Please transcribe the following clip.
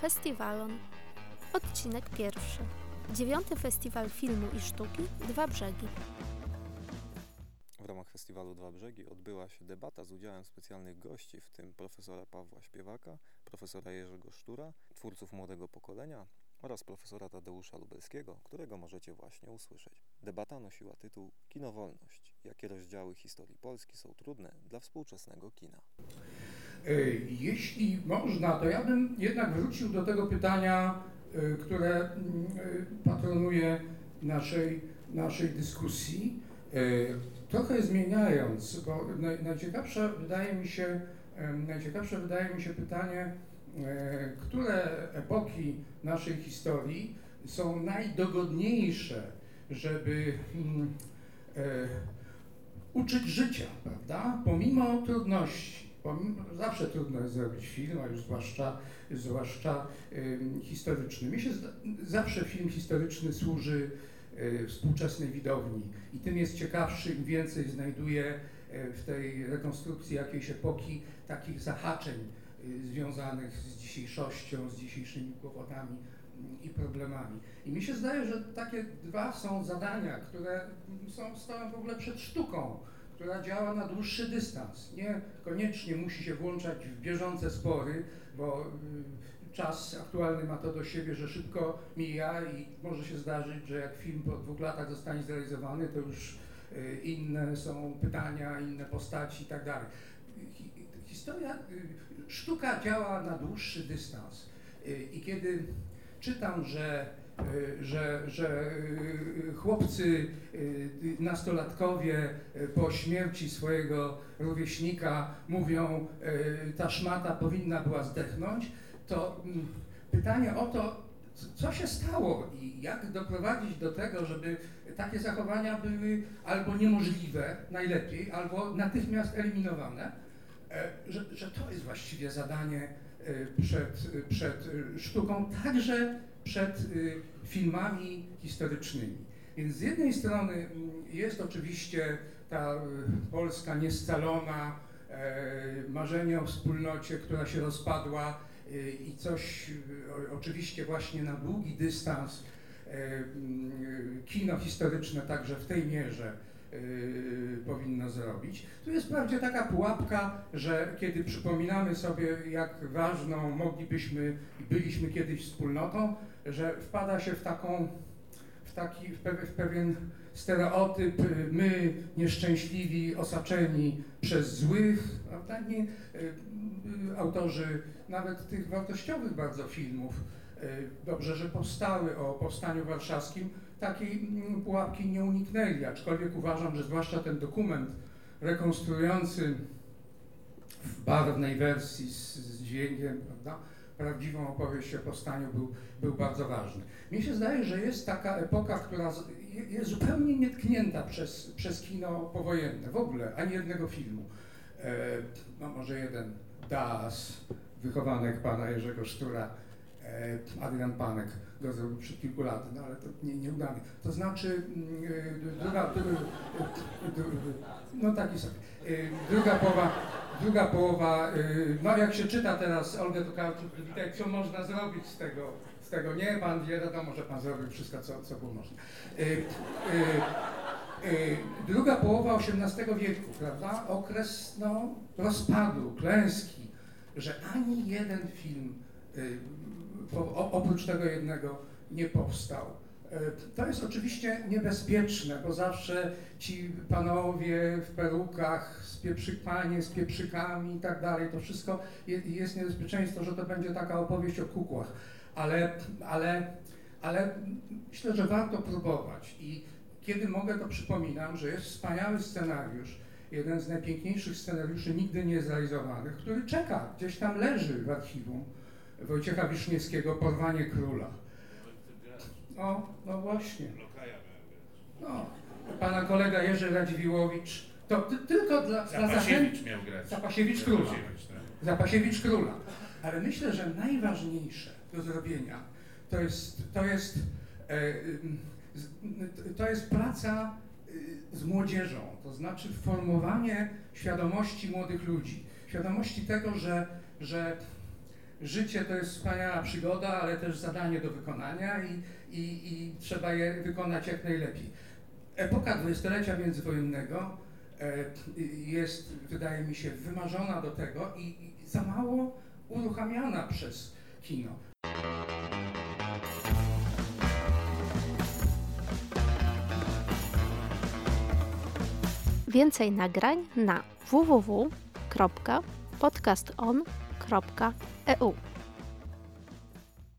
Festiwalon. Odcinek pierwszy. Dziewiąty Festiwal Filmu i Sztuki Dwa Brzegi. W ramach festiwalu Dwa Brzegi odbyła się debata z udziałem specjalnych gości, w tym profesora Pawła Śpiewaka, profesora Jerzego Sztura, twórców młodego pokolenia oraz profesora Tadeusza Lubelskiego, którego możecie właśnie usłyszeć. Debata nosiła tytuł Kinowolność. Jakie rozdziały historii Polski są trudne dla współczesnego kina? E, Jeśli można, to ja bym jednak wrócił do tego pytania, e, które mm, e, patronuje naszej, naszej dyskusji. Trochę zmieniając, bo naj- najciekawsze wydaje mi się, najciekawsze wydaje mi się pytanie, które epoki naszej historii są najdogodniejsze, żeby mm, e, uczyć życia, prawda? Pomimo trudności. Zawsze trudno jest zrobić film, a już zwłaszcza, zwłaszcza historyczny. Mi się zawsze film historyczny służy y, współczesnej widowni i tym jest ciekawszy, im więcej znajduje w tej rekonstrukcji jakiejś epoki takich zahaczeń związanych z dzisiejszością, z dzisiejszymi kłopotami i problemami. I mi się zdaje, że takie dwa są zadania, które są, stoją w ogóle przed sztuką, która działa na dłuższy dystans. Nie koniecznie musi się włączać w bieżące spory, bo y, czas aktualny ma to do siebie, że szybko mija i może się zdarzyć, że jak film po dwóch latach zostanie zrealizowany, to już y, inne są pytania, inne postaci i tak dalej. Hi- Historia, y, sztuka działa na dłuższy dystans. Y, I kiedy czytam, że, y, że, że chłopcy, nastolatkowie po śmierci swojego rówieśnika mówią, ta szmata powinna była zdechnąć, to mm, pytanie o to, co się stało i jak doprowadzić do tego, żeby takie zachowania były albo niemożliwe, najlepiej, albo natychmiast eliminowane, że, że to jest właściwie zadanie e, przed, przed e, sztuką, także przed e, filmami historycznymi. Więc z jednej strony mm, jest oczywiście ta e, Polska niescalona, e, marzenie o wspólnocie, która się rozpadła e, i coś e, oczywiście właśnie na długi dystans e, mm, kino historyczne także w tej mierze powinno zrobić. Tu jest wprawdzie taka pułapka, że kiedy przypominamy sobie, jak ważną moglibyśmy i byliśmy kiedyś wspólnotą, że wpada się w taką, w taki, w pew- w pewien stereotyp, y, my nieszczęśliwi, osaczeni przez złych, prawda? Nie, y, y, autorzy nawet tych wartościowych bardzo filmów, dobrze, że powstały o powstaniu warszawskim, takiej mm, pułapki nie uniknęli, aczkolwiek uważam, że zwłaszcza ten dokument rekonstruujący w barwnej wersji z, z dźwiękiem, prawda, prawdziwą opowieść o powstaniu był, był bardzo ważny. Mi się zdaje, że jest taka epoka, która jest zupełnie nietknięta przez, przez kino powojenne, w ogóle, ani jednego filmu. E, no może jeden, Das, wychowanek pana Jerzego Sztura, e, Adrian Panek go zrobił przed kilku laty, no ale to nie, nieudany. To znaczy, mm, e, druga, dru, dru, no taki sobie. E, Druga połowa, druga połowa, e, no jak się czyta teraz Olgę Tokarczuk, co można zrobić z tego, z tego nie, pan wie, wiadomo, że pan zrobił wszystko, co, co było można. E, e, e, Druga połowa XVIII wieku, prawda? Okres no, rozpadu, klęski, że ani jeden film y, po, o- oprócz tego jednego nie powstał. Y, To jest oczywiście niebezpieczne, bo zawsze ci panowie w perukach z pieprzyk, panie z pieprzykami i tak dalej, to wszystko je, jest niebezpieczeństwo, że to będzie taka opowieść o kukłach. Ale, ale, ale myślę, że warto próbować i kiedy mogę, to przypominam, że jest wspaniały scenariusz, jeden z najpiękniejszych scenariuszy nigdy nie zrealizowanych, który czeka, gdzieś tam leży w archiwum Wojciecha Wiszniewskiego, Porwanie Króla. No, no właśnie. No, pana kolega Jerzy Radziwiłowicz, to ty, tylko dla, dla. Zapasiewicz miał grać. Zapasiewicz Króla. Zapasiewicz, tak. Zapasiewicz Króla. Ale myślę, że najważniejsze do zrobienia to jest, to jest, e, z- to jest praca y, z młodzieżą, to znaczy formowanie świadomości młodych ludzi. Świadomości tego, że, że życie to jest wspaniała przygoda, ale też zadanie do wykonania i, i, i trzeba je wykonać jak najlepiej. Epoka dwudziestolecia międzywojennego e, jest, wydaje mi się, wymarzona do tego i, za mało uruchamiana przez kino. Więcej nagrań na www.podcaston.eu